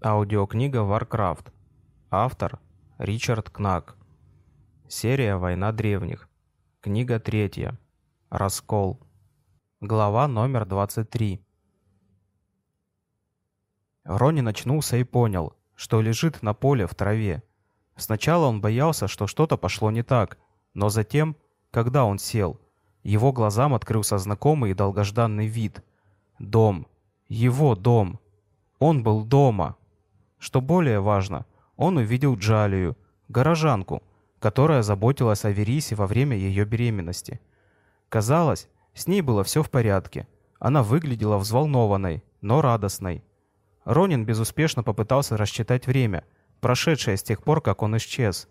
Аудиокнига Warcraft. Автор Ричард Кнак. Серия «Война древних». Книга третья. Раскол. Глава номер 23. Рони начнулся и понял, что лежит на поле в траве. Сначала он боялся, что что-то пошло не так, но затем, когда он сел, его глазам открылся знакомый и долгожданный вид. Дом. Его дом. Он был дома. Что более важно, он увидел Джалию, горожанку, которая заботилась о Верисе во время ее беременности. Казалось, с ней было все в порядке. Она выглядела взволнованной, но радостной. Ронин безуспешно попытался рассчитать время, прошедшее с тех пор, как он исчез.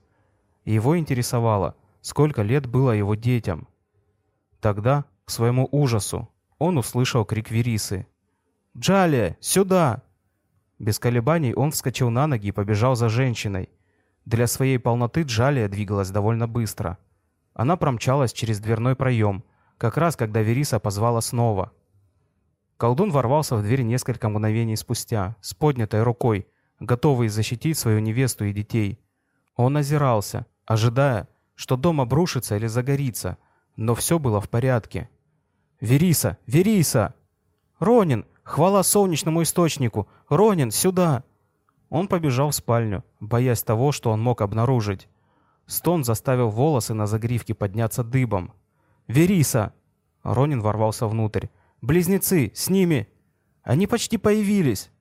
Его интересовало, сколько лет было его детям. Тогда, к своему ужасу, он услышал крик Верисы. «Джалия, сюда!» Без колебаний он вскочил на ноги и побежал за женщиной. Для своей полноты Джалия двигалась довольно быстро. Она промчалась через дверной проем, как раз когда Вериса позвала снова. Колдун ворвался в дверь несколько мгновений спустя, с поднятой рукой, готовый защитить свою невесту и детей. Он озирался, ожидая, что дом обрушится или загорится, но все было в порядке. «Вериса! Вериса!» «Ронин! Хвала солнечному источнику! Ронин, сюда!» Он побежал в спальню, боясь того, что он мог обнаружить. Стон заставил волосы на загривке подняться дыбом. «Вериса!» Ронин ворвался внутрь. «Близнецы! С ними!» «Они почти появились!»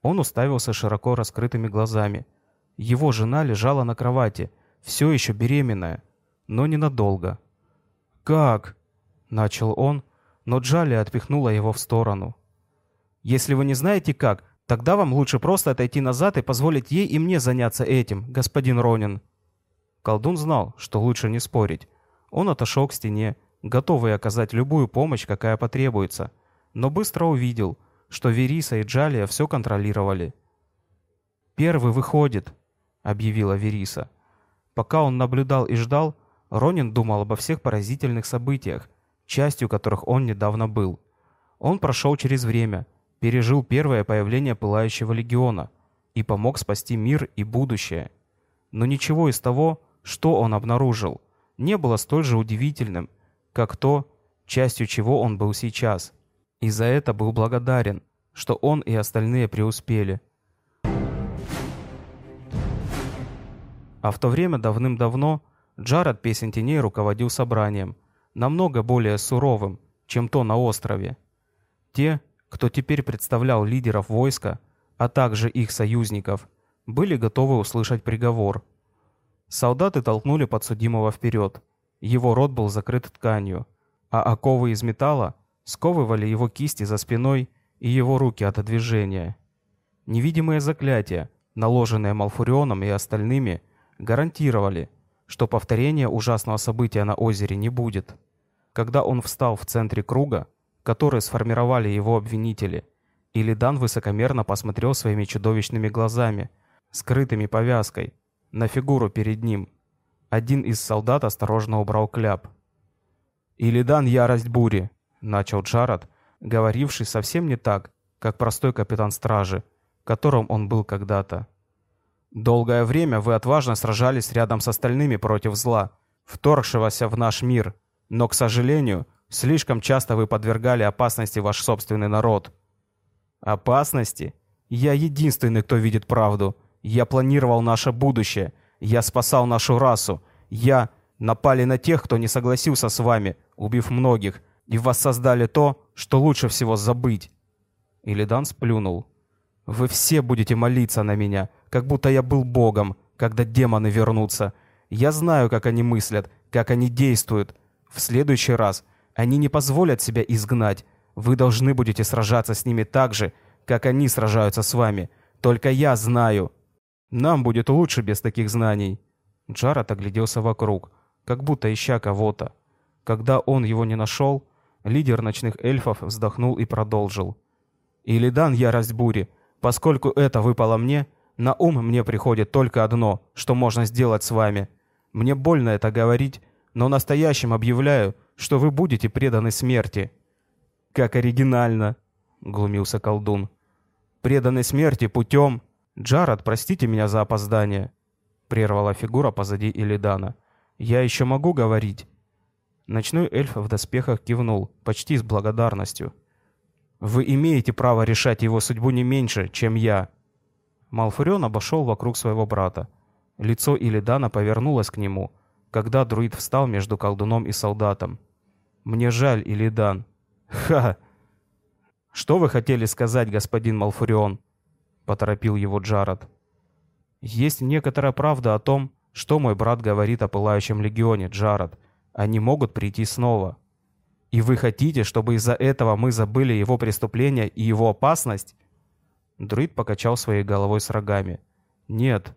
Он уставился широко раскрытыми глазами. Его жена лежала на кровати, все еще беременная, но ненадолго. «Как?» — начал он, но Джали отпихнула его в сторону. Если вы не знаете как, тогда вам лучше просто отойти назад и позволить ей и мне заняться этим, господин Ронин». Колдун знал, что лучше не спорить. Он отошел к стене, готовый оказать любую помощь, какая потребуется, но быстро увидел, что Вериса и Джалия все контролировали. «Первый выходит», — объявила Вериса. Пока он наблюдал и ждал, Ронин думал обо всех поразительных событиях, частью которых он недавно был. Он прошел через время — пережил первое появление Пылающего Легиона и помог спасти мир и будущее. Но ничего из того, что он обнаружил, не было столь же удивительным, как то, частью чего он был сейчас. И за это был благодарен, что он и остальные преуспели. А в то время давным-давно Джаред Песен Теней руководил собранием, намного более суровым, чем то на острове. Те, кто теперь представлял лидеров войска, а также их союзников, были готовы услышать приговор. Солдаты толкнули подсудимого вперед. Его рот был закрыт тканью, а оковы из металла сковывали его кисти за спиной и его руки от движения. Невидимые заклятия, наложенные Малфурионом и остальными, гарантировали, что повторения ужасного события на озере не будет. Когда он встал в центре круга, которые сформировали его обвинители. Илидан высокомерно посмотрел своими чудовищными глазами, скрытыми повязкой, на фигуру перед ним. Один из солдат осторожно убрал кляп. «Илидан — ярость бури», — начал Джаред, говоривший совсем не так, как простой капитан стражи, которым он был когда-то. «Долгое время вы отважно сражались рядом с остальными против зла, вторгшегося в наш мир, но, к сожалению, Слишком часто вы подвергали опасности ваш собственный народ. Опасности? Я единственный, кто видит правду. Я планировал наше будущее. Я спасал нашу расу. Я... Напали на тех, кто не согласился с вами, убив многих, и воссоздали то, что лучше всего забыть. Илидан сплюнул. Вы все будете молиться на меня, как будто я был богом, когда демоны вернутся. Я знаю, как они мыслят, как они действуют. В следующий раз они не позволят себя изгнать. Вы должны будете сражаться с ними так же, как они сражаются с вами. Только я знаю. Нам будет лучше без таких знаний». Джаред огляделся вокруг, как будто ища кого-то. Когда он его не нашел, лидер ночных эльфов вздохнул и продолжил. «Илидан, ярость бури, поскольку это выпало мне, на ум мне приходит только одно, что можно сделать с вами. Мне больно это говорить, но настоящим объявляю, что вы будете преданы смерти». «Как оригинально!» — глумился колдун. «Преданы смерти путем...» «Джаред, простите меня за опоздание», — прервала фигура позади Илидана. «Я еще могу говорить?» Ночной эльф в доспехах кивнул, почти с благодарностью. «Вы имеете право решать его судьбу не меньше, чем я». Малфурион обошел вокруг своего брата. Лицо Илидана повернулось к нему, когда друид встал между колдуном и солдатом. «Мне жаль, Илидан». «Ха!» «Что вы хотели сказать, господин Малфурион?» — поторопил его Джаред. «Есть некоторая правда о том, что мой брат говорит о Пылающем Легионе, Джаред. Они могут прийти снова. И вы хотите, чтобы из-за этого мы забыли его преступление и его опасность?» Друид покачал своей головой с рогами. «Нет».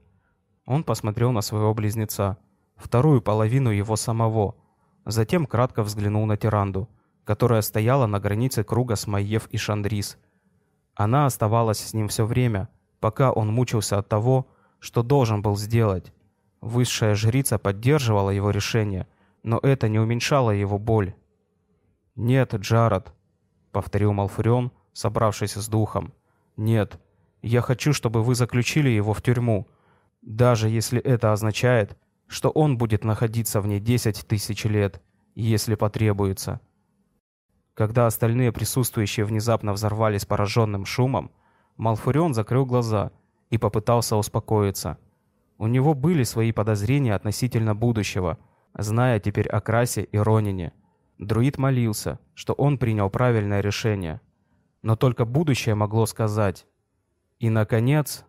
Он посмотрел на своего близнеца, вторую половину его самого. Затем кратко взглянул на Тиранду, которая стояла на границе круга Смаев и Шандрис. Она оставалась с ним все время, пока он мучился от того, что должен был сделать. Высшая жрица поддерживала его решение, но это не уменьшало его боль. «Нет, Джаред», — повторил Малфурион, собравшись с духом. «Нет, я хочу, чтобы вы заключили его в тюрьму, даже если это означает, что он будет находиться в ней десять тысяч лет, если потребуется». Когда остальные присутствующие внезапно взорвались пораженным шумом, Малфурион закрыл глаза и попытался успокоиться. У него были свои подозрения относительно будущего, зная теперь о Красе и Ронине. Друид молился, что он принял правильное решение. Но только будущее могло сказать. И, наконец...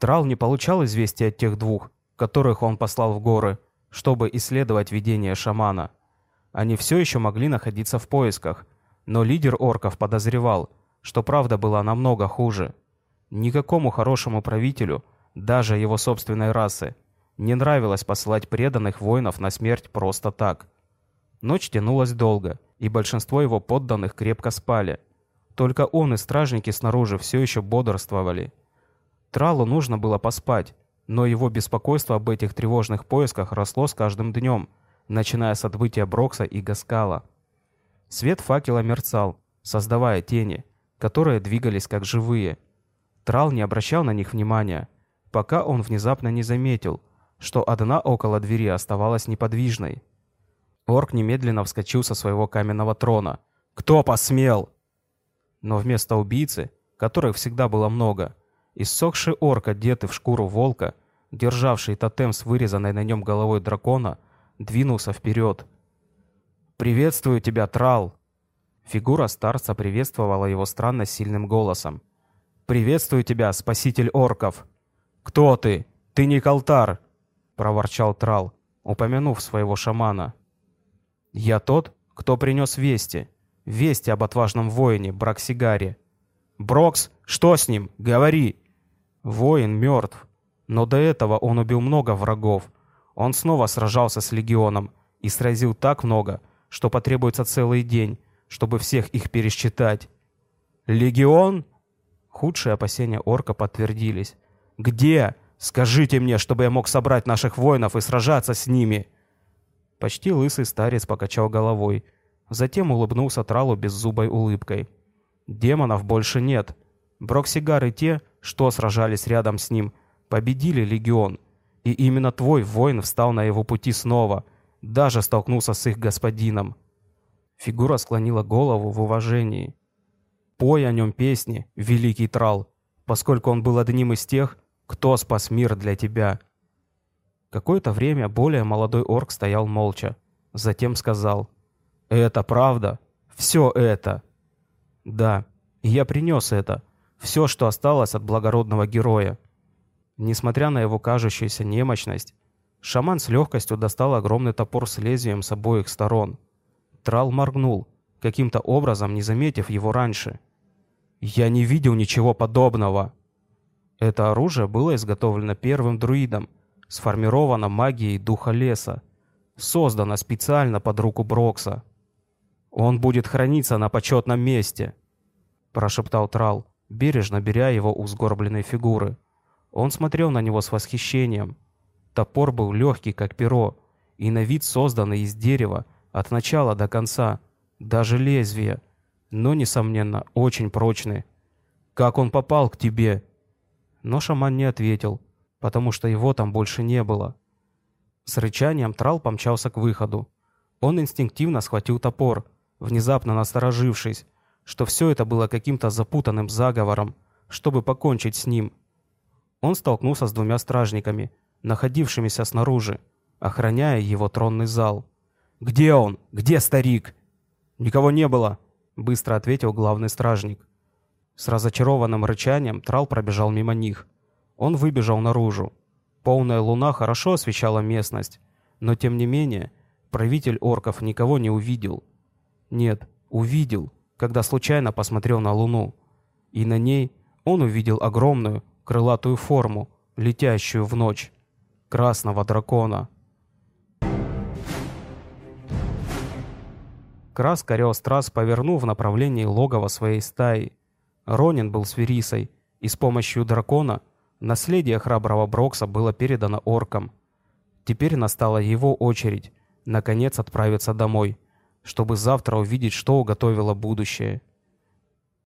Трал не получал известия от тех двух, которых он послал в горы, чтобы исследовать видение шамана. Они все еще могли находиться в поисках, но лидер орков подозревал, что правда была намного хуже. Никакому хорошему правителю, даже его собственной расы, не нравилось посылать преданных воинов на смерть просто так. Ночь тянулась долго, и большинство его подданных крепко спали. Только он и стражники снаружи все еще бодрствовали. Тралу нужно было поспать, но его беспокойство об этих тревожных поисках росло с каждым днем, начиная с отбытия Брокса и Гаскала. Свет факела мерцал, создавая тени, которые двигались как живые. Трал не обращал на них внимания, пока он внезапно не заметил, что одна около двери оставалась неподвижной. Орк немедленно вскочил со своего каменного трона. «Кто посмел?» Но вместо убийцы, которых всегда было много, иссохший орк, одетый в шкуру волка, державший тотем с вырезанной на нем головой дракона, двинулся вперед. «Приветствую тебя, Трал!» Фигура старца приветствовала его странно сильным голосом. «Приветствую тебя, спаситель орков!» «Кто ты? Ты не Калтар!» проворчал Трал, упомянув своего шамана. «Я тот, кто принес вести. Вести об отважном воине, Браксигаре. Брокс, что с ним? Говори!» «Воин мертв. Но до этого он убил много врагов. Он снова сражался с легионом и сразил так много, что потребуется целый день, чтобы всех их пересчитать. «Легион?» Худшие опасения орка подтвердились. «Где? Скажите мне, чтобы я мог собрать наших воинов и сражаться с ними!» Почти лысый старец покачал головой. Затем улыбнулся Тралу беззубой улыбкой. «Демонов больше нет. Броксигар и те, что сражались рядом с ним, победили легион. И именно твой воин встал на его пути снова, даже столкнулся с их господином». Фигура склонила голову в уважении. «Пой о нем песни, великий Трал, поскольку он был одним из тех, кто спас мир для тебя?» Какое-то время более молодой орк стоял молча. Затем сказал. «Это правда? Все это?» «Да, я принес это. Все, что осталось от благородного героя». Несмотря на его кажущуюся немощность, шаман с легкостью достал огромный топор с лезвием с обоих сторон. Трал моргнул, каким-то образом не заметив его раньше. «Я не видел ничего подобного!» Это оружие было изготовлено первым друидом, сформировано магией духа леса, создано специально под руку Брокса. «Он будет храниться на почетном месте», — прошептал Трал, бережно беря его у сгорбленной фигуры. Он смотрел на него с восхищением. Топор был легкий, как перо, и на вид созданный из дерева от начала до конца, даже лезвие. но, несомненно, очень прочные. «Как он попал к тебе?» Но шаман не ответил, потому что его там больше не было. С рычанием Трал помчался к выходу. Он инстинктивно схватил топор, внезапно насторожившись, что все это было каким-то запутанным заговором, чтобы покончить с ним. Он столкнулся с двумя стражниками, находившимися снаружи, охраняя его тронный зал. «Где он? Где старик?» «Никого не было», — быстро ответил главный стражник. С разочарованным рычанием Трал пробежал мимо них. Он выбежал наружу. Полная луна хорошо освещала местность, но тем не менее правитель орков никого не увидел. Нет, увидел, когда случайно посмотрел на луну. И на ней он увидел огромную крылатую форму, летящую в ночь. Красного дракона. Крас корел страз повернул в направлении логова своей стаи. Ронин был с Верисой, и с помощью дракона наследие храброго Брокса было передано оркам. Теперь настала его очередь, наконец отправиться домой, чтобы завтра увидеть, что уготовило будущее.